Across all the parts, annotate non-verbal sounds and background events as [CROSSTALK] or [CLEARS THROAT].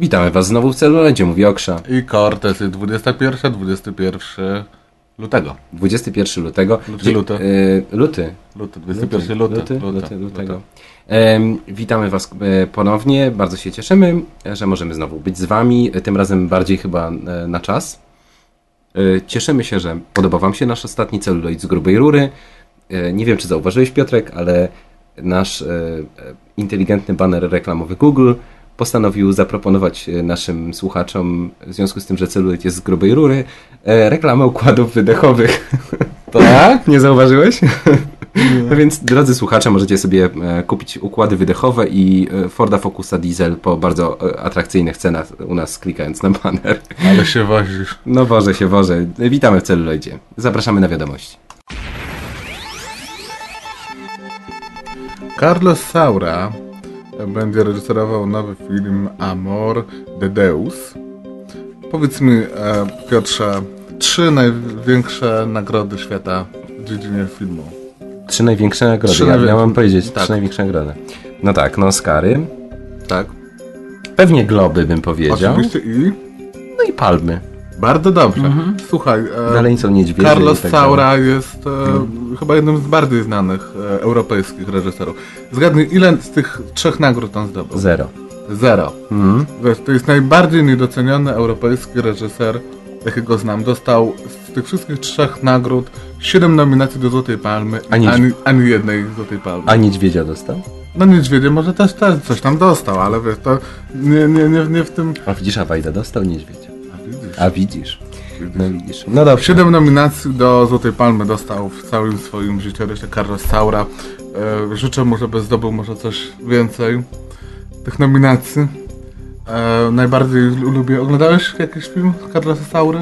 Witamy Was znowu w celuloidzie, mówi Oksza. I Cortez, 21, 21 lutego. 21 lutego. Luty, luty. y, luty. Luty, 21 luty. Luty, luty, luty, lutego. Witamy Was e, ponownie. Bardzo się cieszymy, że możemy znowu być z Wami. Tym razem bardziej chyba e, na czas. Cieszymy się, że podoba Wam się nasz ostatni celuloid z grubej rury. Nie wiem, czy zauważyłeś, Piotrek, ale nasz inteligentny baner reklamowy Google postanowił zaproponować e, naszym słuchaczom, w związku z tym, że celuloid jest z grubej rury, e, reklamę układów wydechowych. [LAUGHS] Tak? Nie zauważyłeś? No [LAUGHS] więc, drodzy słuchacze, możecie sobie e, kupić układy wydechowe i e, Forda Focusa Diesel po bardzo e, atrakcyjnych cenach u nas klikając na banner. Ale się wozisz. No wożę się, wożę. Witamy w celuloidzie. Zapraszamy na wiadomości. Carlos Saura będzie reżyserował nowy film Amor de Deus. Powiedz mi, e, Piotrze, trzy największe nagrody świata w dziedzinie filmu. Trzy największe nagrody. Trzy ja, największe- mam powiedzieć, tak. trzy największe nagrody. No tak, no Oscary. Tak. Pewnie Globy bym powiedział. Oczywiście i No i Palmy. Bardzo dobrze. Słuchaj, e, Dalej są niedźwiedzie Carlos tak. Saura jest e, chyba jednym z bardziej znanych e, europejskich reżyserów. Zgadnij, ile z tych trzech nagród on zdobył? Zero. Zero. Mhm. Wiesz, to jest najbardziej niedoceniony europejski reżyser, jakiego znam. Dostał z tych wszystkich trzech nagród siedem nominacji do Złotej Palmy A i nie- ani, ani jednej Złotej Palmy. A niedźwiedzia dostał? No Niedźwiedzie może też, też coś tam dostał, ale wiesz, to nie, nie, nie, nie w tym... A widzisz, a Wajda dostał niedźwiedzia. A widzisz. No widzisz. No dobrze. Siedem nominacji do Złotej Palmy dostał w całym swoim życiorysie Carlos Saura. E, życzę mu, żeby zdobył może coś więcej tych nominacji. E, najbardziej lubię... Oglądałeś jakiś film Carlosa Saury?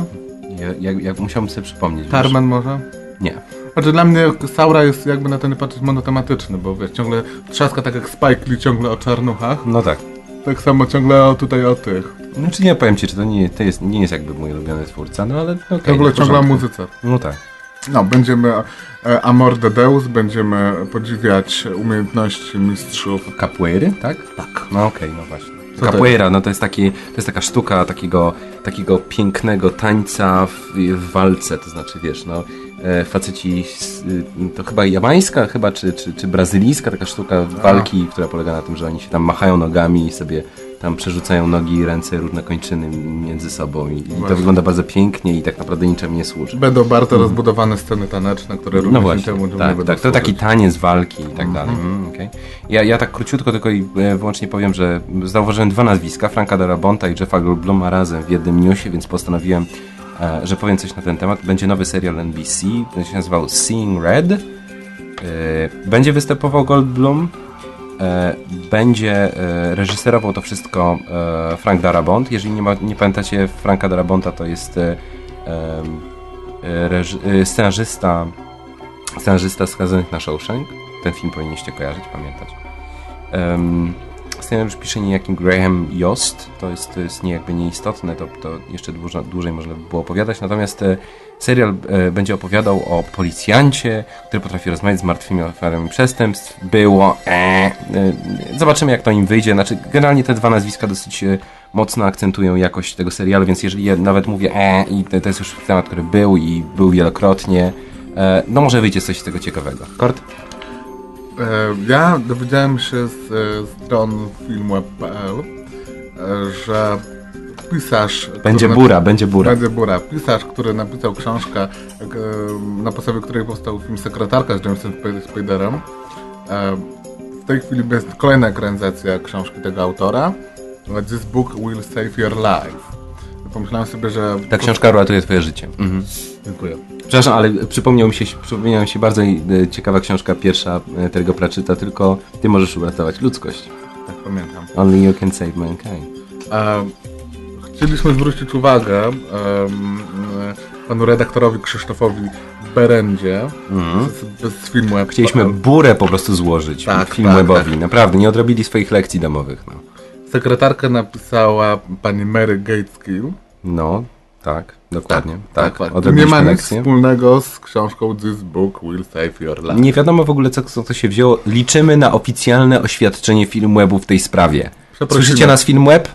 Ja, ja, ja musiałbym sobie przypomnieć. Carmen może? Nie. Znaczy dla mnie Saura jest jakby na nie patrzeć monotematyczny, bo wiesz, ciągle trzaska tak jak Spike Lee ciągle o czarnuchach, No tak. tak samo ciągle o, tutaj o tych. Znaczy nie powiem ci, czy to nie, to jest, nie jest jakby mój ulubiony twórca, no ale okej. ciągle w ciągle o porządku. muzyce. No tak. No, będziemy e, Amor de Deus, będziemy podziwiać umiejętności mistrzów. Capoeiry, tak? Tak. No okej, no właśnie. Co Capoeira, no to jest, taki, to jest taka sztuka takiego, takiego pięknego tańca w, w walce, to znaczy wiesz, no e, faceci, y, to chyba jamańska chyba, czy, czy, czy brazylijska taka sztuka walki, która polega na tym, że oni się tam machają nogami i sobie tam przerzucają nogi, ręce, różne kończyny między sobą i, i to wygląda bardzo pięknie i tak naprawdę niczemu nie służy. Będą bardzo rozbudowane sceny taneczne, które również No właśnie, temu tak, będą tak, to taki taniec walki i tak dalej. Mm, okej. ja, ja tak króciutko tylko i e, wyłącznie powiem, że zauważyłem dwa nazwiska, Franka Darabonta i Jeffa Goldbluma razem w jednym newsie, więc postanowiłem, e, że powiem coś na ten temat. Będzie nowy serial NBC, będzie się nazywał Seeing Red. E, Będzie występował Goldblum, będzie e, reżyserował to wszystko e, Frank Darabont. Jeżeli nie, ma, nie pamiętacie Franka Darabonta, to jest e, e, e, scenarzysta scenarzysta skazanych na Shawshank. Ten film powinniście kojarzyć, pamiętać. Scenariusz pisze niejakim Graham Yost. To jest, to jest nie, jakby nieistotne, to, to jeszcze dłużej, dłużej można by było opowiadać. Natomiast e, serial e, będzie opowiadał o policjancie, który potrafi rozmawiać z martwymi ofiarami przestępstw. Było e, e, Zobaczymy, jak to im wyjdzie. Znaczy, generalnie te dwa nazwiska dosyć mocno akcentują jakość tego serialu, więc jeżeli ja nawet mówię e, i to, to jest już temat, który był i był wielokrotnie, no może wyjdzie coś z tego ciekawego. Kort? E, ja dowiedziałem się z e, stron filmweb.pl, e, że pisarz... Będzie bura, będzie bura. Będzie bura. Pisarz, który napisał książkę, na podstawie której powstał film Sekretarka z Jamesem Spaderem. W tej chwili jest kolejna ekranizacja książki tego autora. This book will save your life. Pomyślałem sobie, że... Ta książka uratuje twoje życie. Mhm. Dziękuję. Przepraszam, ale przypomniał mi się, przypomniała mi się bardzo e, ciekawa książka pierwsza e, Terry'ego Pratchetta, tylko ty możesz uratować ludzkość. Tak pamiętam. Only you can save mankind. E, chcieliśmy zwrócić uwagę e, panu redaktorowi Krzysztofowi Berendzie z, z filmu Mhm. Chcieliśmy burę po prostu złożyć Tak, Filmwebowi. tak, Naprawdę, nie odrobili swoich lekcji domowych. No, Sekretarkę napisała pani Mary Gateskill. no tak, dokładnie. Tak, tak. Nie ma nic lekcję. wspólnego z książką This Book Will Save Your Life. Nie wiadomo w ogóle, co, co to się wzięło. Liczymy na oficjalne oświadczenie Filmwebu w tej sprawie. Słyszycie nas Filmweb?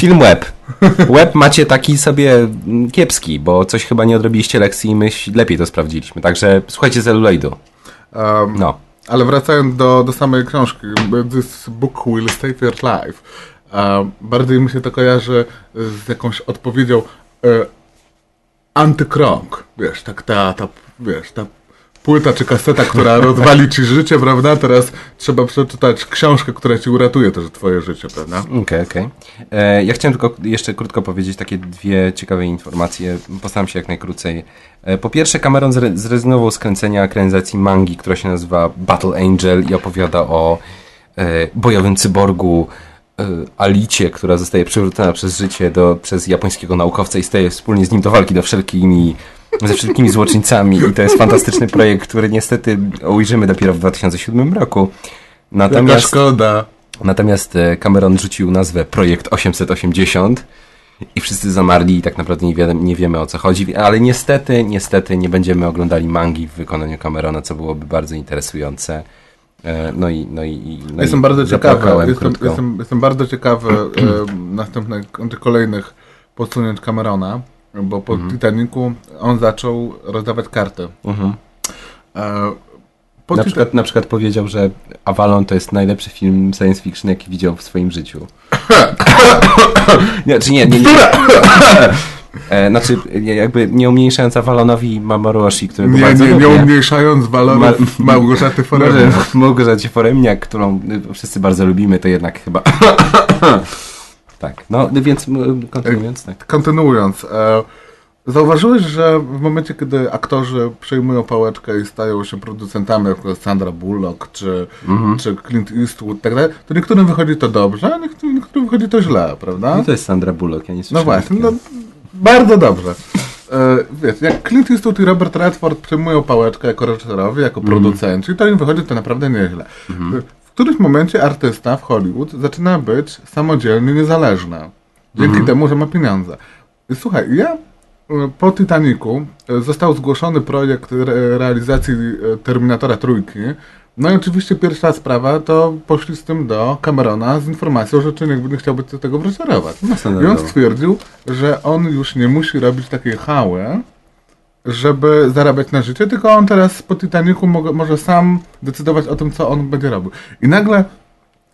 Filmweb. [LAUGHS] Web macie taki sobie mm, kiepski, bo coś chyba nie odrobiliście lekcji i my lepiej to sprawdziliśmy. Także słuchajcie celuloidu. Um, No. Ale wracając do, do samej książki, This Book Will Save Your Life. Um, bardziej mi się to kojarzy z jakąś odpowiedzią e, antykrąg. Wiesz, tak ta, ta, wiesz, ta płyta czy kaseta, która rozwali ci życie, prawda? Teraz trzeba przeczytać książkę, która ci uratuje też twoje życie, prawda? Okej, okej. E, Ja chciałem tylko jeszcze krótko powiedzieć takie dwie ciekawe informacje. Postaram się jak najkrócej. E, Po pierwsze, Cameron zre- zrezygnował z kręcenia ekranizacji mangi, która się nazywa Battle Angel i opowiada o e, bojowym cyborgu Alicie, która zostaje przywrócona przez życie do, przez japońskiego naukowca i staje wspólnie z nim do walki do wszelkimi, ze wszelkimi złoczyńcami. I to jest fantastyczny projekt, który niestety ujrzymy dopiero w 2007 roku. Natomiast... szkoda. Natomiast e, Cameron rzucił nazwę Projekt 880 i wszyscy zamarli i tak naprawdę nie, nie wiemy o co chodzi, ale niestety, niestety nie będziemy oglądali mangi w wykonaniu Camerona, co byłoby bardzo interesujące. E, No i, no i, no Jestem i bardzo ciekawy, jestem, jestem, jestem bardzo ciekawy e, [CLEARS THROAT] następnych, kolejnych posunięć Camerona, bo po Mhm. Titanicu on zaczął rozdawać karty. Mhm. E, po Na, przykład, na przykład powiedział, że Avalon to jest najlepszy film science fiction, jaki widział w swoim życiu. [COUGHS] nie, czy nie, nie, nie. [COUGHS] E, znaczy, jakby nie umniejszając Avalonowi Mamoru Oshii, którego nie, bardzo nie, nie umniejszając walorów Ma- Małgorzaty Foremniak. Małgorzacie Foremniak, którą y, wszyscy bardzo lubimy, to jednak chyba... [COUGHS] tak, no więc m, kontynuując, tak. Kontynuując, e, zauważyłeś, że w momencie, kiedy aktorzy przejmują pałeczkę i stają się producentami, jak Sandra Bullock czy, Mhm. czy Clint Eastwood, tak dalej, to niektórym wychodzi to dobrze, a niektórym, niektórym wychodzi to źle, prawda? No to jest Sandra Bullock, ja nie No słyszałem. właśnie, no. Bardzo dobrze. E, wiesz, jak Clint Eastwood i Robert Redford przejmują pałeczkę jako reżyserowie, jako Mhm. producenci, to im wychodzi to naprawdę nieźle. W którymś momencie artysta w Hollywood zaczyna być samodzielny, niezależny. Dzięki Mhm. temu, że ma pieniądze. I słuchaj, ja e, po Titanicu e, został zgłoszony projekt re realizacji Terminatora Trójki. No i oczywiście pierwsza sprawa to poszli z tym do Camerona z informacją, że czy nie nie chciałby do tego wreżyserować. No, I on stwierdził, że on już nie musi robić takiej hały, żeby zarabiać na życie, tylko on teraz po Titanicu mo- może sam decydować o tym, co on będzie robił. I nagle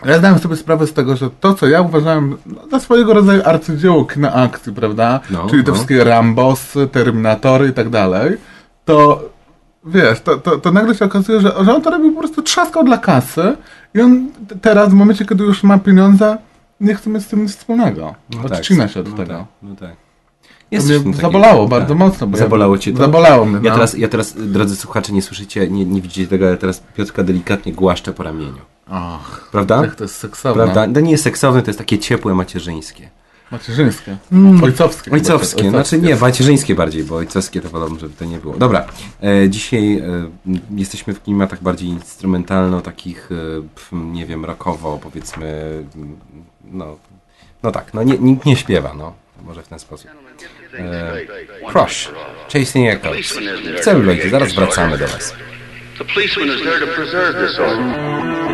ja zdałem sobie sprawę z tego, że to, co ja uważałem za swojego rodzaju arcydzieło kina akcji, prawda? No, Czyli te no. wszystkie Rambosy, Terminatory i tak dalej, to wiesz, to, to, to nagle się okazuje, że, że on to robił po prostu trzaskał dla kasy i on teraz, w momencie, kiedy już ma pieniądze, nie chce mieć z tym nic wspólnego. No tak, Odcina się od no tego. Tak, no tak. To Jest mnie coś takiego, zabolało tak. bardzo mocno. Bo Zabolało ja, cię to? Zabolało mnie, Ja no. teraz, ja teraz, drodzy słuchacze, nie słyszycie, nie, nie widzicie tego, ale teraz Piotrka delikatnie głaszczę po ramieniu. Och, Prawda? jak to jest seksowne. Prawda? To nie jest seksowne, to jest takie ciepłe, macierzyńskie. Macierzyńskie. Ojcowskie. chyba Ojcowskie, to- znaczy nie, macierzyńskie bardziej, bo ojcowskie to wolałbym, żeby to nie było. Dobra, e, dzisiaj e, jesteśmy w klimatach bardziej instrumentalno, takich, e, pf, nie wiem, rockowo, powiedzmy, m, no, no tak, no nie, nikt nie śpiewa, no, może w ten sposób. E, Crush, Chasing Echoes. W celu ludzie, zaraz wracamy do Was. The policeman is there to preserve this order.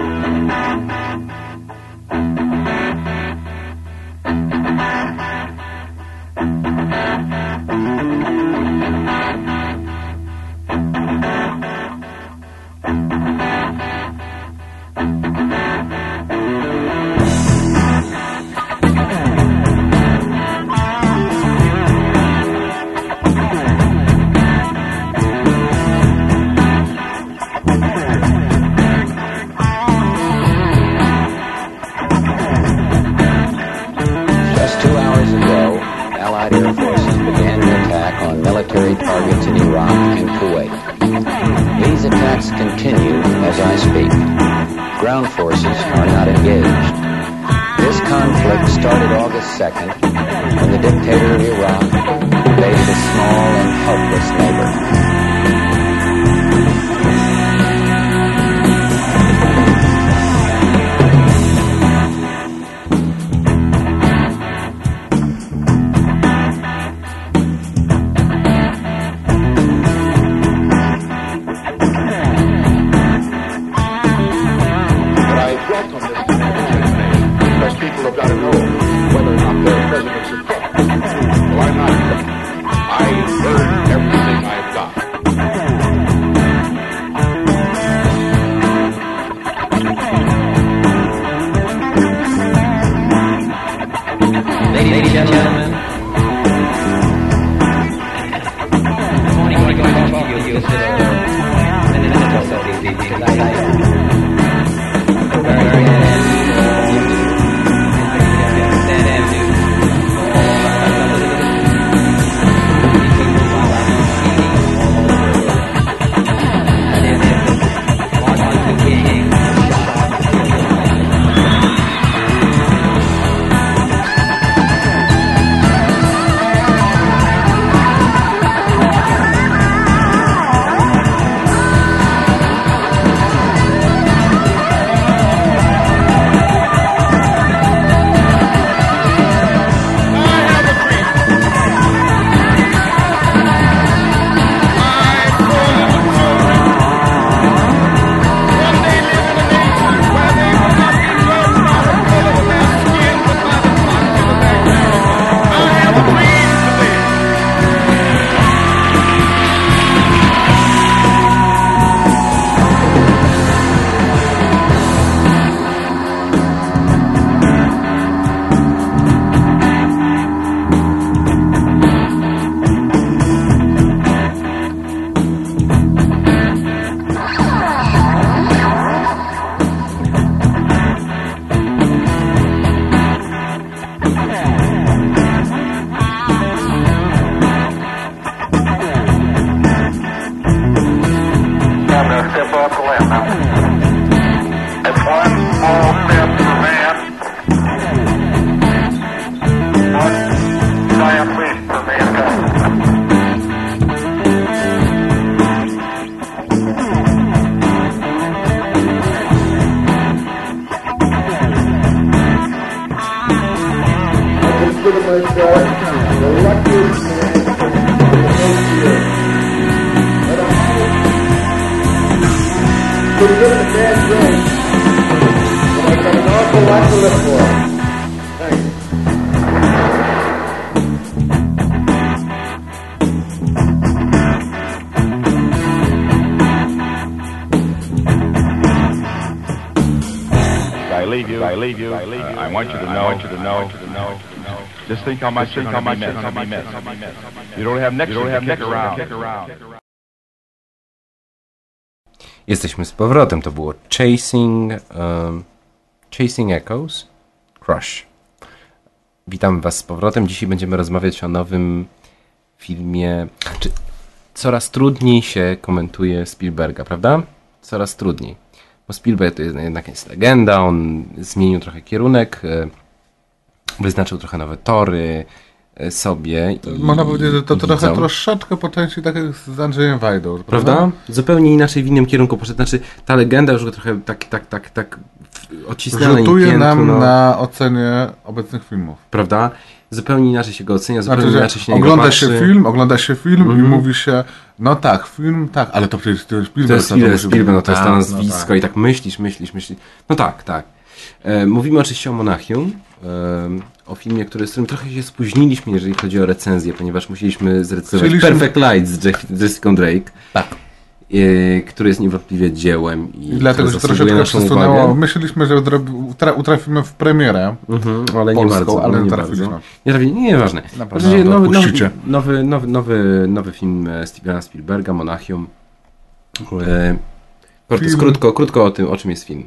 Thank you. Want you to know. I want you to know. I want you to know. Just think how much you're going to be missed. You don't have next. You don't have next around. Jesteśmy z powrotem. To było Chasing, um, Chasing Echoes, Crush. Witam Was z powrotem. Dzisiaj będziemy rozmawiać o nowym filmie. Czy coraz trudniej się komentuje Spielberga, prawda? Coraz trudniej. Bo Spielberg to jest jednak jest legenda, on zmienił trochę kierunek, e, wyznaczył trochę nowe tory e, sobie. i- Można powiedzieć, że to i trochę troszeczkę po części tak jak z Andrzejem Wajdą. Prawda? Zupełnie inaczej w innym kierunku poszedł. Znaczy, ta legenda już go trochę tak, tak, tak, tak odcisnęła Rzutuje piętno, nam na ocenie obecnych filmów. Prawda? Zupełnie inaczej się go ocenia, zupełnie Znaczy, inaczej się ogląda patrzy. się film, ogląda się film i Mhm. mówi się, no tak, film, tak, ale to przecież to jest Spielberg. To jest Spielberg, no to jest to tak, nazwisko tak. i tak myślisz, myślisz, myślisz. No tak, tak. E, mówimy oczywiście o Monachium, e, o filmie, który, z którym trochę się spóźniliśmy, jeżeli chodzi o recenzję, ponieważ musieliśmy zrecenzować Perfect Light z Jessica Drake, Tak. E, który jest niewątpliwie dziełem i I dlatego, że troszeczkę naszą przesunęło. uwagę. Myśleliśmy, że utrafimy w premierę. Mhm, ale nie Polską, bardzo, ale nie nie trafiliśmy. bardzo. Nie trafiliśmy, nie, nieważne. W to nowy, nowy, nowy, nowy, nowy, nowy film e, Stevena Spielberga, Monachium. E, Film- krótko, krótko o tym, o czym jest film.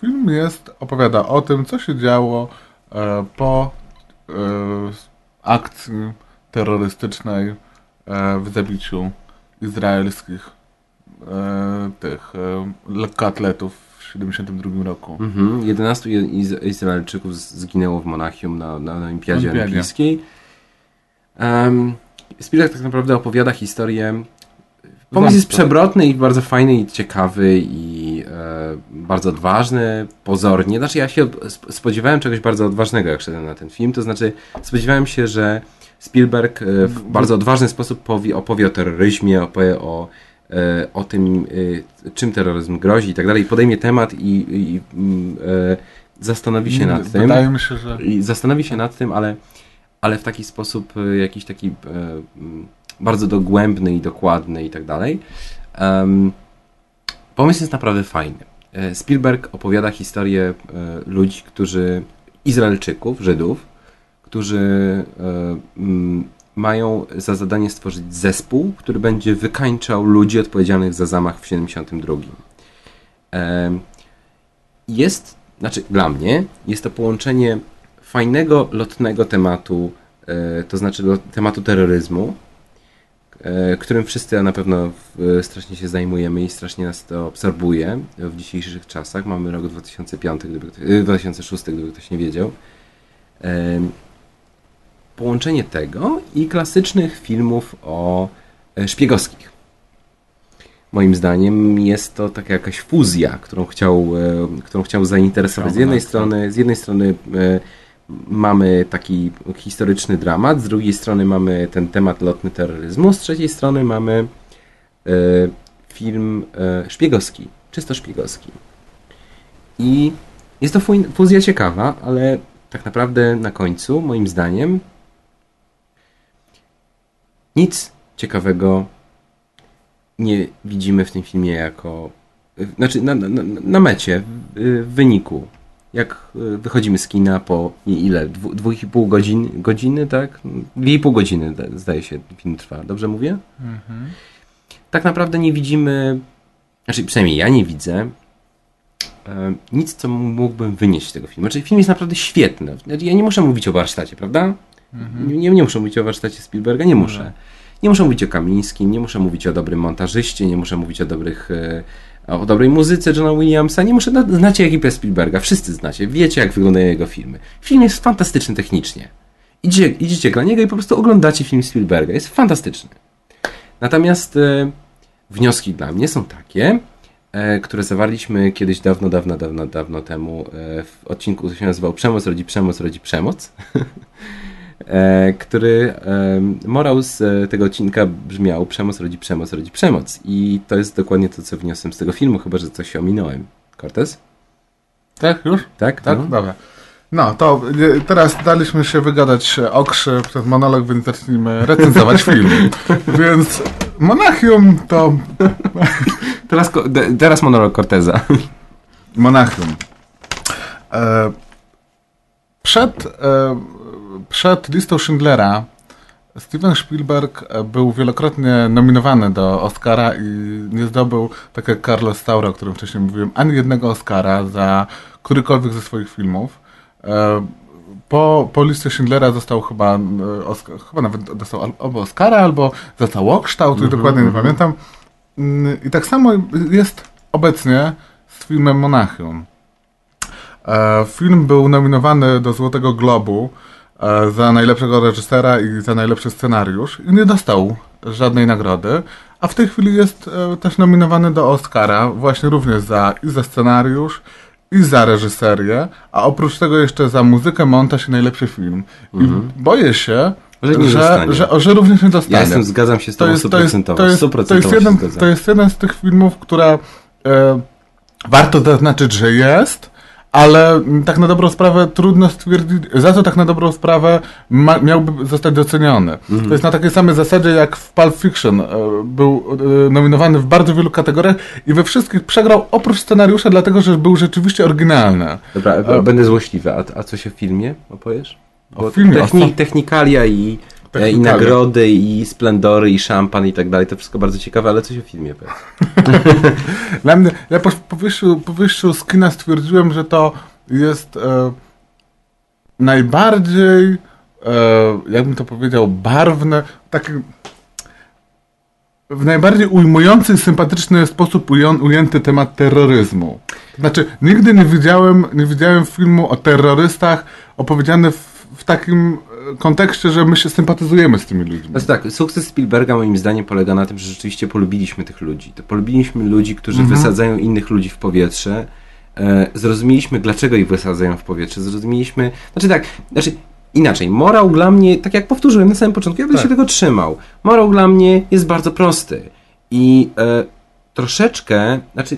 Film jest, opowiada o tym, co się działo e, po e, akcji terrorystycznej e, w zabiciu izraelskich tych e, lekkoatletów w w 72 roku. Mhm. 11 Iz- Izraelczyków zginęło w Monachium na, na, na Olimpiadzie Olimpiadzie. Olimpijskiej. Um, Spielberg tak naprawdę opowiada historię. Pomysł jest przewrotny i bardzo fajny i ciekawy i e, bardzo odważny, pozornie. Znaczy ja się sp- spodziewałem czegoś bardzo odważnego, jak szedłem na ten film. To znaczy spodziewałem się, że Spielberg e, w bardzo odważny sposób powie, opowie o terroryzmie, opowie o, e, o tym, e, czym terroryzm grozi i tak dalej. Podejmie temat i, i mm, e, zastanowi się nad tym. Wydaje mi się, że I zastanowi się nad tym, ale, ale w taki sposób e, jakiś taki e, mm, bardzo dogłębny i dokładny i tak dalej. Pomysł jest naprawdę fajny. E, Spielberg opowiada historię e, ludzi, którzy, Izraelczyków, Żydów, którzy e, mm, mają za zadanie stworzyć zespół, który będzie wykańczał ludzi odpowiedzialnych za zamach w 72. Em, jest, znaczy dla mnie, jest to połączenie fajnego, lotnego tematu, e, to znaczy tematu terroryzmu, e, którym wszyscy na pewno strasznie się zajmujemy i strasznie nas to absorbuje w dzisiejszych czasach. Mamy rok 2005, gdyby, ktoś- e, 2006, gdyby ktoś nie wiedział. Połączenie tego i klasycznych filmów o e, szpiegowskich. Moim zdaniem jest to taka jakaś fuzja, którą chciał, e, którą chciał zainteresować. Z jednej strony, z jednej strony e, mamy taki historyczny dramat, z drugiej strony mamy ten temat lotny terroryzmu, z trzeciej strony mamy film szpiegowski, czysto szpiegowski. I jest to fuzja ciekawa, ale tak naprawdę na końcu, moim zdaniem, nic ciekawego nie widzimy w tym filmie jako. Znaczy, na, na, na- mecie, w, wyniku. Jak y, wychodzimy z kina po nie, ile? Dwu, dwóch i pół godzin, godziny, tak? Dwie i pół godziny, da- zdaje się, film trwa. Dobrze mówię? Tak naprawdę nie widzimy. Znaczy, przynajmniej ja nie widzę. e, Nic, co mógłbym wynieść z tego filmu. Znaczy, film jest naprawdę świetny. Ja nie muszę mówić o warsztacie, prawda? Nie, nie, nie muszę mówić o warsztacie Spielberga, nie muszę. Nie muszę mówić o Kamińskim, nie muszę mówić o dobrym montażyście, nie muszę mówić o dobrych e, o dobrej muzyce Johna Williamsa, nie muszę, no, znacie ekipę Spielberga, wszyscy znacie, wiecie jak wyglądają jego filmy. Film jest fantastyczny technicznie. Idziecie, idziecie dla niego i po prostu oglądacie film Spielberga, jest fantastyczny. Natomiast e, wnioski dla mnie są takie, e, które zawarliśmy kiedyś dawno, dawno, dawno, dawno temu e, w odcinku, który się nazywał Przemoc rodzi przemoc rodzi przemoc. [LAUGHS] e, który e, morał z e, tego odcinka brzmiał przemoc rodzi przemoc rodzi przemoc. I to jest dokładnie to, co wniosłem z tego filmu, chyba, że coś się ominąłem. Cortez? Tak, już? Tak? Tak? No. Dobra. No, to teraz daliśmy się wygadać okrzy przez monolog, więc zacznijmy recenzować [LAUGHS] film. Więc Monachium to [LAUGHS] Teraz, teraz monolog Corteza. Monachium. E, przed, e, przed listą Schindlera Steven Spielberg był wielokrotnie nominowany do Oscara i nie zdobył, tak jak Carlos Saura, o którym wcześniej mówiłem, ani jednego Oscara za którykolwiek ze swoich filmów. E, po, po liście Schindlera został chyba, e, Oscar, chyba nawet dostał al- albo Oscara, albo za całokształt, już dokładnie nie pamiętam. Mm, I tak samo jest obecnie z filmem Monachium. E, Film był nominowany do Złotego Globu za najlepszego reżysera i za najlepszy scenariusz. I nie dostał żadnej nagrody, a w tej chwili jest e, też nominowany do Oscara właśnie również za, i za scenariusz i za reżyserię, a oprócz tego jeszcze za muzykę, montaż i najlepszy film. I boję się, Że nie że, że, że również nie dostanie Ja jestem, zgadzam się z tobą to jest, to jest, to jest, to jest, jeden, to jest jeden z tych filmów, które e, warto zaznaczyć, że jest, ale tak na dobrą sprawę trudno stwierdzić, za co tak na dobrą sprawę ma, miałby zostać doceniony. Mhm. To jest na takiej samej zasadzie jak w Pulp Fiction. E, był e, nominowany w bardzo wielu kategoriach i we wszystkich przegrał oprócz scenariusza, dlatego że był rzeczywiście oryginalny. Dobra, E, będę złośliwy. A, a co się w filmie opowiesz? O filmie, techni, technikalia i, e, i nagrody, i splendory, i szampan i tak dalej, to wszystko bardzo ciekawe, ale coś o filmie powiedz. [LAUGHS] Dla mnie, ja po, po, wyjściu, po wyjściu z kina stwierdziłem, że to jest e, najbardziej, e, jakbym to powiedział, barwne, takie w najbardziej ujmujący i sympatyczny sposób ujęty temat terroryzmu. Znaczy, nigdy nie widziałem, nie widziałem filmu o terrorystach opowiedziany w, w takim kontekście, że my się sympatyzujemy z tymi ludźmi. Znaczy tak, sukces Spielberga moim zdaniem polega na tym, że rzeczywiście polubiliśmy tych ludzi. To polubiliśmy ludzi, którzy wysadzają innych ludzi w powietrze. E, zrozumieliśmy, dlaczego ich wysadzają w powietrze. Zrozumieliśmy, znaczy tak, znaczy inaczej. Morał dla mnie, tak jak powtórzyłem na samym początku, ja będę się tego trzymał. Morał dla mnie jest bardzo prosty. I e, troszeczkę, znaczy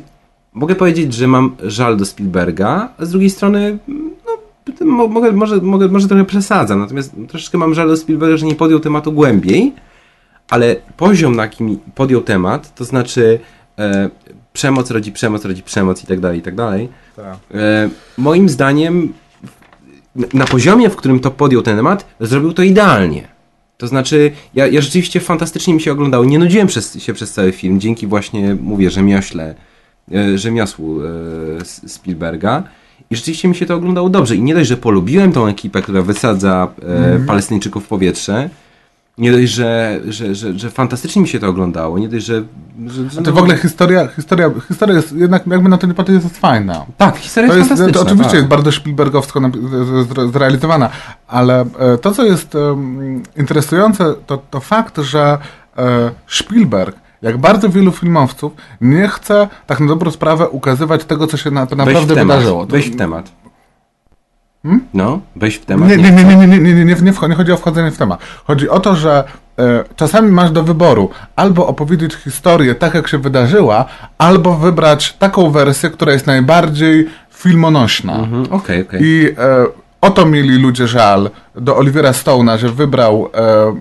mogę powiedzieć, że mam żal do Spielberga, a z drugiej strony mo- mogę, może, mogę, może trochę przesadzam, natomiast troszeczkę mam żal do Spielberga, że nie podjął tematu głębiej, ale poziom, na jakim podjął temat, to znaczy e, przemoc rodzi przemoc, rodzi przemoc i tak dalej, i tak dalej. E, moim zdaniem na poziomie, w którym to podjął ten temat, zrobił to idealnie. To znaczy, ja, ja rzeczywiście fantastycznie mi się oglądało. Nie nudziłem przez, się przez cały film, dzięki właśnie, mówię, rzemiośle, e, rzemiosłu e, Spielberga. I rzeczywiście mi się to oglądało dobrze. I nie dość, że polubiłem tą ekipę, która wysadza e, Palestyńczyków w powietrze, nie dość, że, że, że, że fantastycznie mi się to oglądało, nie dość, że... że, że To w ogóle historia, historia, historia jest jednak, jakby na to nie patrzeć, jest fajna. Tak, historia To jest, jest, fantastyczna. to oczywiście tak. jest bardzo Spielbergowsko zrealizowana, ale e, to, co jest em, interesujące, to, to fakt, że e, Spielberg, jak bardzo wielu filmowców, nie chce tak na dobrą sprawę ukazywać tego, co się na, naprawdę temat, wydarzyło. To- Wejść w temat. No, wejść w temat. nie, nie, nie, nie, nie, nie, nie, nie, nie, nie, nie chodzi o wchodzenie w temat. Chodzi o to, że e, czasami masz do wyboru albo opowiedzieć historię tak, jak się wydarzyła, albo wybrać taką wersję, która jest najbardziej filmonośna. Mhm, Okej, okej. I e, o to mieli ludzie żal do Olivera Stone'a, że wybrał e, e,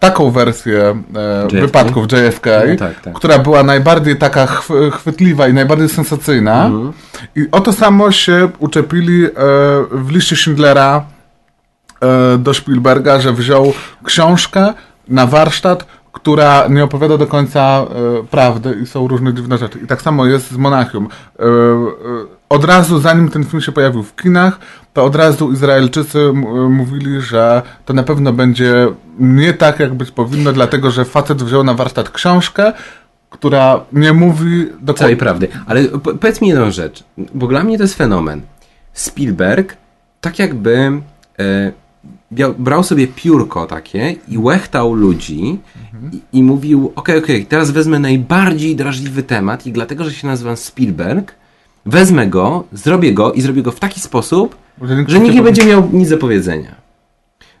taką wersję e, JFK? wypadków JFK, No tak, tak. która była najbardziej taka chw chwytliwa i najbardziej sensacyjna. Mhm. I o to samo się uczepili e, w liście Schindlera e, do Spielberga, że wziął książkę na warsztat, która nie opowiada do końca e, prawdy i są różne dziwne rzeczy. I tak samo jest z Monachium. E, e, od razu, zanim ten film się pojawił w kinach, to od razu Izraelczycy mówili, że to na pewno będzie nie tak, jak być powinno, dlatego że facet wziął na warsztat książkę, która nie mówi Całej dokładnie. prawdy. Ale po- powiedz mi jedną rzecz, bo dla mnie to jest fenomen. Spielberg tak jakby e, brał sobie piórko takie i łechtał ludzi i, i mówił, okej, okej, teraz wezmę najbardziej drażliwy temat i dlatego, że się nazywam Spielberg, wezmę go, zrobię go i zrobię go w taki sposób, Że nikt nie będzie miał nic do powiedzenia.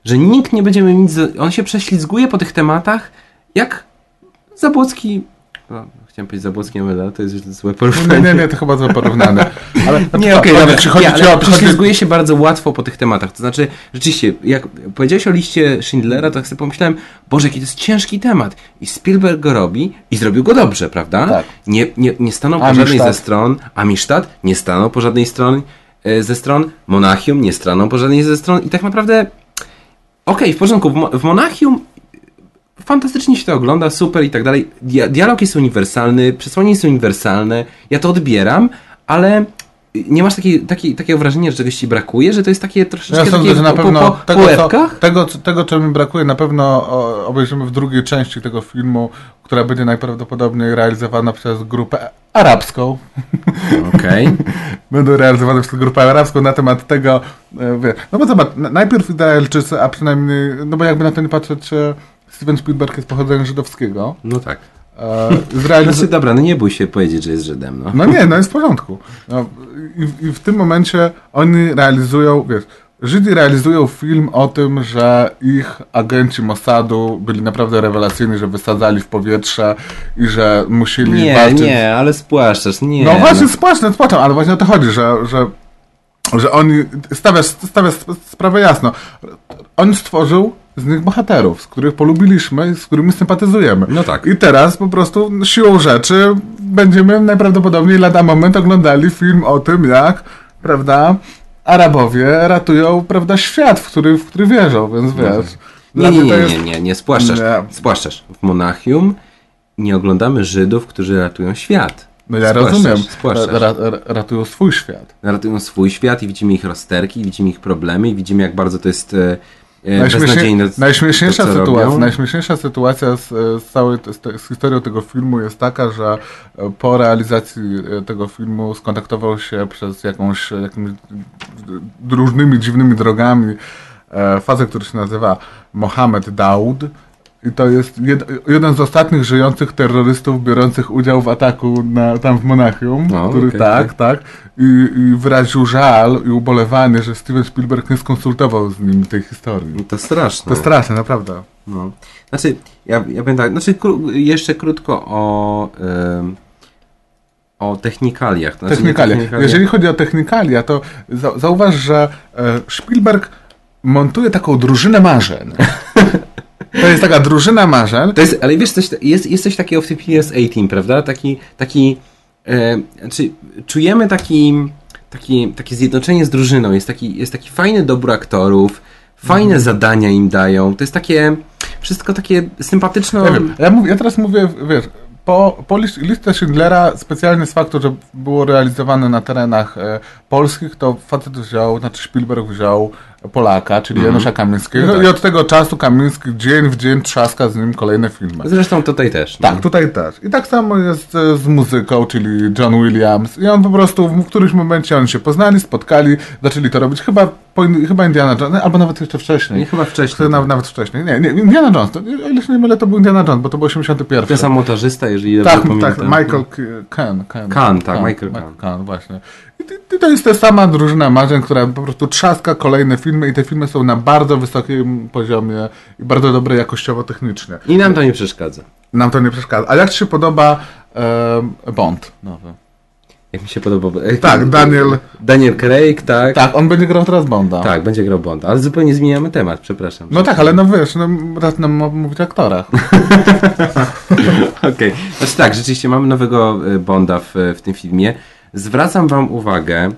Że nikt nie będzie miał nic do... On się prześlizguje po tych tematach jak Zabłocki... No, chciałem powiedzieć Zabłocki medal, to jest złe porównanie. Nie, nie, nie, to chyba złe porównane. [LAUGHS] Ale Nie, okej, chodzi, dobra. ci, chodzi nie, ale o, chodzi, się bardzo łatwo po tych tematach. To znaczy, rzeczywiście, jak powiedziałeś o liście Schindlera, to tak sobie pomyślałem, Boże, jaki to jest ciężki temat. I Spielberg go robi i zrobił go dobrze, prawda? Tak. Nie, nie, nie stanął po Amistad. żadnej ze stron. Amistad nie stanął po żadnej stron, e, ze stron. Monachium nie stanął po żadnej ze stron. I tak naprawdę, okej, w porządku, w, Mo- w Monachium fantastycznie się to ogląda, super i tak dalej. Dia- dialog jest uniwersalny, przesłanie jest uniwersalne, ja to odbieram, ale nie masz takiej, takiej, takiego wrażenia, że czegoś ci brakuje, że to jest takie troszeczkę Ja sądzę, takie że na po, pewno po, po, tego, co, tego, co- tego, co mi brakuje, na pewno obejrzymy w drugiej części tego filmu, która będzie najprawdopodobniej realizowana przez grupę arabską. Okej. [LAUGHS] Będą realizowane przez grupę arabską na temat tego, e, no bo zobacz, na- najpierw Izraelczycy, a przynajmniej, no bo jakby na to nie patrzeć, e, Steven Spielberg jest pochodzenia żydowskiego. No tak. E, Izrael, Znaczy, dobra, no nie bój się powiedzieć, że jest Żydem, no. No nie, no jest w porządku. No, i, I w tym momencie oni realizują, wiesz, Żydzi realizują film o tym, że ich agenci Mossadu byli naprawdę rewelacyjni, że wysadzali w powietrze i że musieli Nie, walczyć. nie, ale spłaszczasz, nie. No właśnie, spłaczne, spłaczam, ale właśnie o to chodzi, że, że, że oni, stawiasz, stawiasz sprawę jasno, on stworzył z nich bohaterów, z których polubiliśmy, z którymi sympatyzujemy. No tak. I teraz po prostu siłą rzeczy będziemy najprawdopodobniej lada moment oglądali film o tym, jak, prawda, Arabowie ratują, prawda, świat, w który, w który wierzą, więc wiesz. dla Nie, nie, nie, jest- nie, nie, nie, spłaszczasz. Nie. Spłaszczasz. W Monachium nie oglądamy Żydów, którzy ratują świat. No ja Spłaszczasz, rozumiem, Spłaszczasz. ra, ra, ratują swój świat. ratują swój świat i widzimy ich rozterki, widzimy ich problemy i widzimy jak bardzo to jest e, Najśmiesznie, beznadziejne. najśmieszniejsza, to, sytuacja, robią. najśmieszniejsza sytuacja z, z całej z, z historią tego filmu jest taka, że e, po realizacji e, tego filmu skontaktował się przez jakąś, e, jakimiś różnymi dziwnymi drogami e, facet, który się nazywa Mohamed Daud. I to jest jed, jeden z ostatnich żyjących terrorystów biorących udział w ataku na, tam w Monachium, No, który okej, tak, tak, i, i wyraził żal i ubolewanie, że Steven Spielberg nie skonsultował z nim tej historii. To straszne. To straszne, naprawdę. No. Znaczy, ja, ja tak, znaczy kró- jeszcze krótko o, em, o technikaliach. Znaczy, Technikalia. technikalia. Jeżeli chodzi o technikalia, to za, zauważ, że e, Spielberg montuje taką drużynę marzeń. [LAUGHS] To jest taka drużyna marzeń. To jest, ale wiesz, coś, jest, jest coś takiego w tym prawda? Taki, taki e, znaczy, czujemy taki, taki, takie zjednoczenie z drużyną. Jest taki, jest taki fajny dobór aktorów, fajne Mhm. zadania im dają. To jest takie, wszystko takie sympatyczno... Ja, wiem, ja, mówię, ja teraz mówię, wiesz, po, po lis- listę Schindlera specjalnie z faktu, że było realizowane na terenach e, polskich, to facet wziął, znaczy Spielberg wziął Polaka, czyli Janusza Kamińskiego No tak. i od tego czasu Kamiński dzień w dzień trzaska z nim kolejne filmy. Zresztą tutaj też. Tak, tutaj też. I tak samo jest e, z muzyką, czyli John Williams. I on po prostu w którymś momencie oni się poznali, spotkali, zaczęli to robić. Chyba, po, chyba Indiana Jones, albo nawet jeszcze wcześniej. Nie, chyba wcześniej, Chyba Nawet, nawet wcześniej. Nie, nie, Indiana Jones. To, o ile się nie mylę, to był Indiana Jones, bo to był 81. Ten sam montażysta, jeżeli Tak, dobrze tak, pamiętam. Michael K- Kahn. Kahn, Kahn, tak, Michael Kahn. Kahn, właśnie. I to- jest ta sama drużyna marzeń, która po prostu trzaska kolejne filmy i te filmy są na bardzo wysokim poziomie i bardzo dobre jakościowo technicznie. I nam to nie przeszkadza. Nam to nie przeszkadza. A jak Ci się podoba e, Bond nowy? Jak mi się podoba. e, Tak, Daniel- Daniel Craig, tak. Tak, on będzie grał teraz Bonda. Tak, będzie grał Bond, ale zupełnie zmieniamy temat, przepraszam. No tak, ale no wiesz, no, raz nam mówić o aktorach. [LAUGHS] Okej, znaczy tak, rzeczywiście mamy nowego e, Bonda w, w tym filmie. Zwracam wam uwagę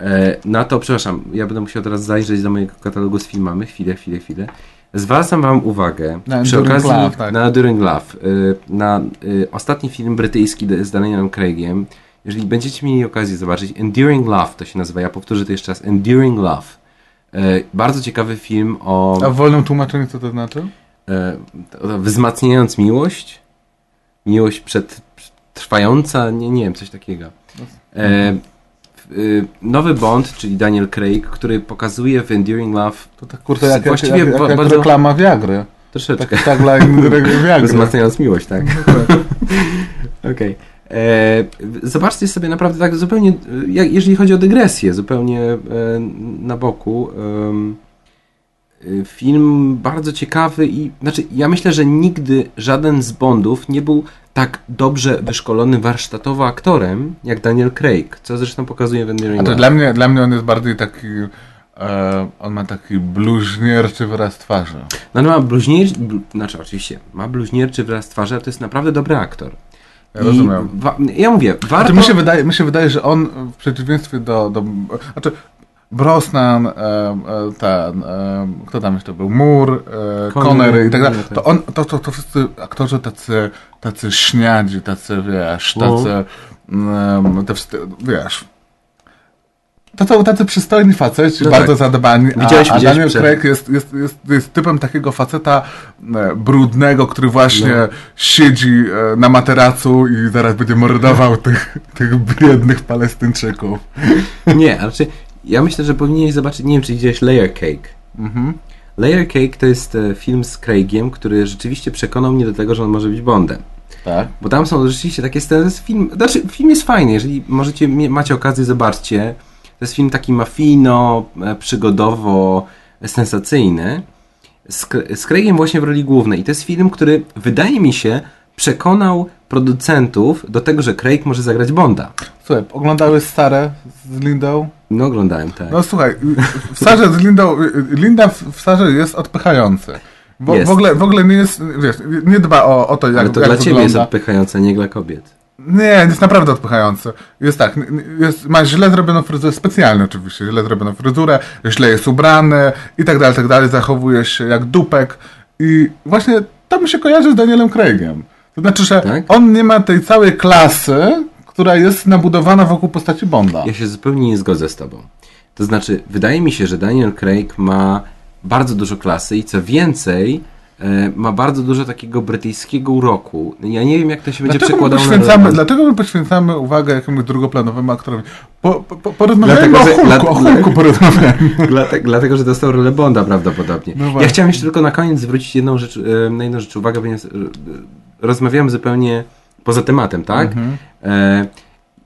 e, na to, przepraszam, ja będę musiał teraz zajrzeć do mojego katalogu z filmami, chwilę, chwilę, chwilę. Zwracam wam uwagę Na przy Enduring okazji Love, tak. na Enduring Love, e, na e, ostatni film brytyjski z Danielem Craigiem. Jeżeli będziecie mieli okazję zobaczyć, Enduring Love to się nazywa, ja powtórzę to jeszcze raz, Enduring Love. Bardzo ciekawy film o... A w wolnym tłumaczeniu co to znaczy? wzmacniając miłość, miłość przed, trwająca, nie, nie wiem, coś takiego. E, y, nowy Bond, czyli Daniel Craig, który pokazuje w Enduring Love To tak kurde jak, Właściwie jak, jak, jak bardzo- reklama Viagry. troszeczkę Tak, tagline [LAUGHS] re- Viagry. wzmacniając miłość, tak? [LAUGHS] Okej. E, Zobaczcie sobie naprawdę tak zupełnie, e, jak, jeżeli chodzi o dygresję, zupełnie e, na boku. Film bardzo ciekawy i znaczy ja myślę, że nigdy żaden z Bondów nie był tak dobrze wyszkolony warsztatowo aktorem jak Daniel Craig, co zresztą pokazuje w Enduring A to dla mnie, dla mnie on jest bardziej taki... E, on ma taki bluźnierczy wyraz twarzy. No, no ma bluźnierczy, blu, znaczy oczywiście, ma bluźnierczy wyraz twarzy, ale to jest naprawdę dobry aktor. Ja rozumiem. Wa- ja mówię, warto... Znaczy, mi, się wydaje, mi się wydaje, że on w przeciwieństwie do... do znaczy, Brosnan, e, e, ten, e, kto tam jeszcze był, Moore, Connery, i tak dalej, no tak. to, on, to, to, to wszyscy aktorzy tacy, tacy śniadzi, tacy, wiesz, tacy, em, te, wiesz, to są tacy przystojni faceci, No bardzo tak. zadbani, a, Widziałeś- a widziałeś Daniel Craig jest, jest, jest, jest typem takiego faceta brudnego, który właśnie No. siedzi na materacu i zaraz będzie mordował tych, tych biednych Palestyńczyków. Nie, ale czy, ja myślę, że powinieneś zobaczyć, nie wiem, czy widziałeś Layer Cake. Mhm. Layer Cake to jest e, film z Craigiem, który rzeczywiście przekonał mnie do tego, że on może być Bondem. Tak. Bo tam są rzeczywiście takie sceny, jest film, znaczy film jest fajny, jeżeli możecie, macie okazję, zobaczcie. To jest film taki mafijno, e, przygodowo, e, sensacyjny. Z, z Craigiem właśnie w roli głównej. I to jest film, który wydaje mi się przekonał producentów do tego, że Craig może zagrać Bonda. Słuchaj, oglądałeś stare z Lindą? No oglądałem, tak. No słuchaj, w Sarze z Lindą, Linda w Sarze jest odpychający. Bo, Jest. W, ogóle, w ogóle nie jest, wiesz, nie dba o, o to, jak, Ale to jak dla ciebie wygląda. jest odpychające, nie dla kobiet. Nie, jest naprawdę odpychający. Jest tak, jest, ma źle zrobioną fryzurę, specjalnie oczywiście, źle zrobioną fryzurę, źle jest ubrany i tak dalej, tak dalej, zachowuje się jak dupek i właśnie to mi się kojarzy z Danielem Craigiem. To znaczy, że Tak? on nie ma tej całej klasy, która jest nabudowana wokół postaci Bonda. Ja się zupełnie nie zgodzę z tobą. To znaczy, wydaje mi się, że Daniel Craig ma bardzo dużo klasy i co więcej, e, ma bardzo dużo takiego brytyjskiego uroku. Ja nie wiem, jak to się będzie Dlatego my, przekładało na... dlatego my poświęcamy uwagę jakiemuś drugoplanowemu aktorowi. Po, po, po, porozmawiajmy Dlatego, o że- Hulku, o dla- Hulku [LAUGHS] porozmawiajmy. Dlatego, dlatego, że dostał rolę Bonda prawdopodobnie. No ja chciałem jeszcze tylko na koniec zwrócić jedną rzecz, e, na jedną rzecz uwagę, ponieważ e, rozmawiamy zupełnie poza tematem, tak? Mhm. E,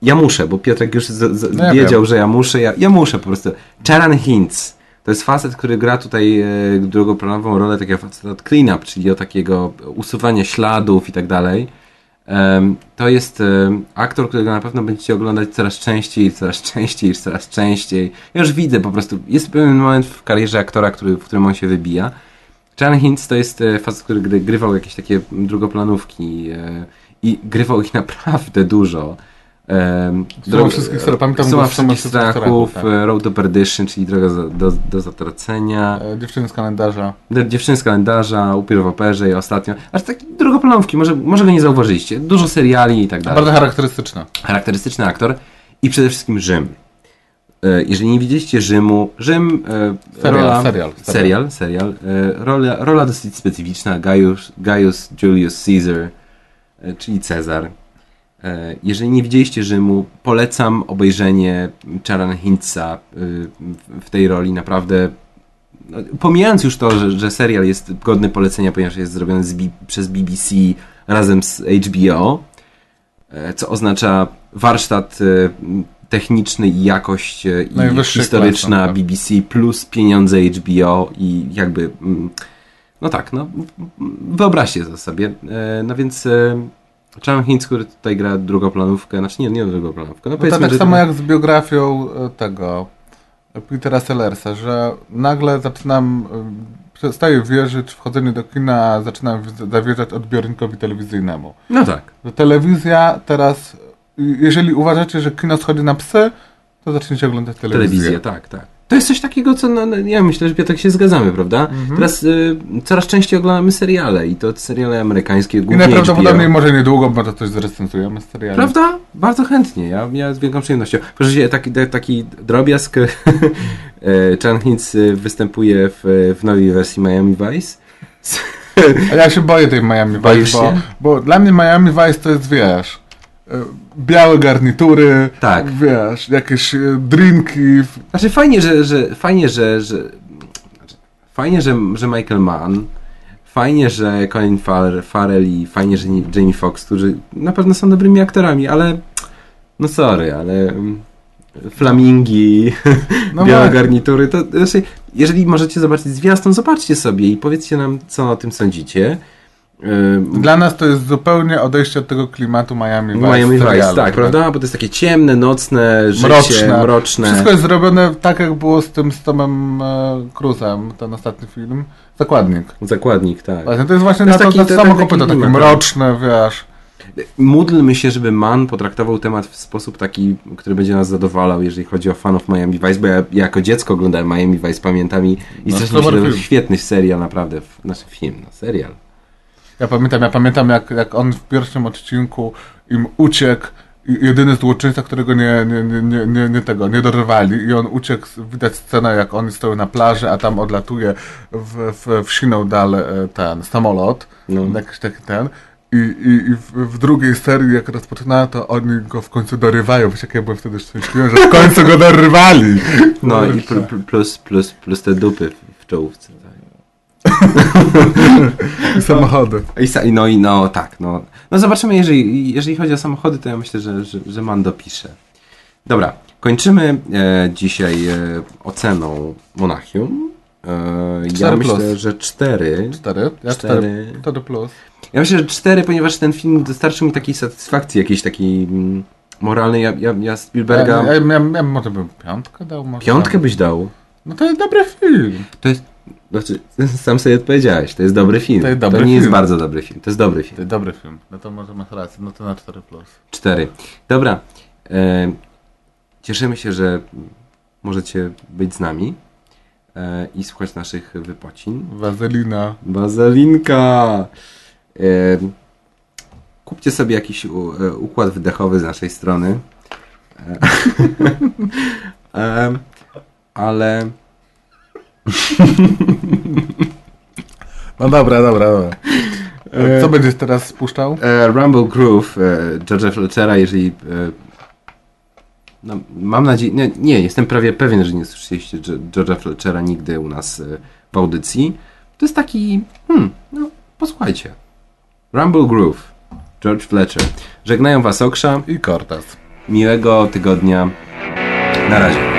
ja muszę, bo Piotrek już z, z, No wiedział, że ja muszę, ja, ja muszę po prostu. Charan Hintz. To jest facet, który gra tutaj e, drugoplanową rolę takiego faceta od clean-up, czyli o takiego usuwania śladów i tak dalej. To jest em, aktor, którego na pewno będziecie oglądać coraz częściej, coraz częściej, coraz częściej. Ja już widzę po prostu, jest pewien moment w karierze aktora, który, w którym on się wybija. Chan Hintz to jest e, facet, który gry, grywał jakieś takie drugoplanówki e, i grywał ich naprawdę dużo. Em, Suma wszystkich strach- pamiętam, Suma wszystkich strachów, tak. e, Road to Perdition, czyli Droga za, do, do zatracenia. E, Dziewczyny z kalendarza. D- Dziewczyny z kalendarza, Upiór w operze i ostatnio. Aż takie drugoplanówki, może, może go nie zauważyliście. Dużo seriali i tak dalej. Bardzo charakterystyczna. Charakterystyczny aktor i przede wszystkim Rzym. E, Jeżeli nie widzieliście Rzymu, Rzym. e, Serial, rola, serial, serial. serial e, rola, rola dosyć specyficzna. Gaius, Gaius Julius Caesar, czyli Cezar. E, Jeżeli nie widzieliście Rzymu, polecam obejrzenie Charan Hintza e, w- tej roli. Naprawdę no, pomijając już to, że, że serial jest godny polecenia, ponieważ jest zrobiony przez BBC razem z HBO, e, co oznacza warsztat e, techniczny i jakość e, i historyczna klasy, tak. BBC plus pieniądze HBO i jakby mm, no tak, no wyobraźcie to sobie. E, No więc e, Charles Hintz, który tutaj gra drugoplanówkę, znaczy nie, nie drugoplanówkę, no No to tak że samo jak z biografią e, tego Petera Sellersa, że nagle zaczynam, przestaję wierzyć w chodzenie do kina, a zaczynam zawierzać odbiornikowi telewizyjnemu. no tak. Że telewizja teraz, jeżeli uważacie, że kino schodzi na psy, to zaczniecie oglądać telewizję. Telewizję, tak, tak. To jest coś takiego, co no, no, ja myślę, że Piotrek się zgadzamy, prawda? Mhm. Teraz y, coraz częściej oglądamy seriale i to seriale amerykańskie, I głównie najprawdopodobniej HBO. może niedługo może coś zrecenzujemy z seriali. Prawda? Bardzo chętnie. Ja, ja z wielką przyjemnością. Proszę się, taki, taki drobiazg. [LAUGHS] e, Chan y, występuje w, w nowej wersji Miami Vice. A ja się boję tej Miami Vice, bo, bo dla mnie Miami Vice to jest, wiesz, e, białe garnitury, Tak. wiesz, jakieś e, drinki, Znaczy fajnie, że, że fajnie, że, że znaczy, fajnie, że, że Michael Mann, fajnie, że Colin Farrell, Farrell i fajnie, że Jamie Foxx, którzy na pewno są dobrymi aktorami, ale no sorry, ale mm, flamingi, [LAUGHS] No białe właśnie. garnitury, to znaczy, jeżeli możecie zobaczyć zwiastun, zobaczcie sobie i powiedzcie nam, co o tym sądzicie. Dla nas to jest zupełnie odejście od tego klimatu Miami Vice. Miami Vice, serialu, tak, prawda? Bo to jest takie ciemne, nocne, życie, Mroczne. mroczne. Wszystko jest zrobione tak, jak było z tym z Tomem e, Cruzem, ten ostatni film. Zakładnik. Zakładnik, tak. Właśnie, to jest właśnie To na jest to, taki- na to- to samo kopyto, takie klimat, tak. mroczne, wiesz. Módlmy się, żeby Mann potraktował temat w sposób taki, który będzie nas zadowalał, jeżeli chodzi o fanów Miami Vice, bo ja, ja jako dziecko oglądałem Miami Vice, pamiętam i, i No, strasznie film. świetny serial, naprawdę, znaczy film, no serial. Ja pamiętam, ja pamiętam jak, jak on w pierwszym odcinku im uciekł jedyny złoczyńca, którego nie, nie, nie, nie, nie, tego, nie dorwali i on uciekł, widać scenę jak oni stoją na plaży, a tam odlatuje w, w, w siną dal e, ten samolot, No. jakiś taki ten i, i, i w, w drugiej serii jak rozpoczyna, to oni go w końcu dorywają, wiesz jak ja byłem wtedy szczęśliwy, że w końcu go dorywali. No i pl, pl, plus, plus, plus te dupy w- w czołówce. [LAUGHS] I samochody. I, no i no tak, no. No zobaczymy, jeżeli, jeżeli chodzi o samochody, to ja myślę, że, że, że Mann dopisze. Dobra, kończymy e, dzisiaj e, oceną Monachium. E, ja myślę, plus. że cztery. Cztery? Ja Cztery. cztery. Cztery plus. Ja myślę, że cztery, ponieważ ten film dostarczył mi takiej satysfakcji jakiejś takiej mm, moralnej. Ja, ja, ja Spielberga... Ja, ja, ja, ja może bym piątkę dał? Może Piątkę byś dał. No to jest dobry film. To jest... Znaczy, [LAUGHS] sam sobie odpowiedziałeś, to jest dobry film. To jest dobry nie jest film. bardzo dobry film, to jest dobry film. To jest dobry film. No to może masz rację. No to na 4 plus. Cztery. Dobra. E, cieszymy się, że możecie być z nami e, i słuchać naszych wypocin. Wazelina. Bazelinka! E, kupcie sobie jakiś u, e, układ wydechowy z naszej strony. E, [LAUGHS] e, ale [LAUGHS] No dobra, dobra, dobra. Co będziesz teraz spuszczał? E, Rumble Groove e, George'a Fletchera, jeżeli e, no, mam nadzieję, nie, nie, jestem prawie pewien, że nie słyszeliście Ge- George'a Fletchera nigdy u nas e, w audycji. To jest taki, hmm, no posłuchajcie. Rumble Groove, George Fletcher. Żegnają was Oksza. I Cortez. Miłego tygodnia. Na razie.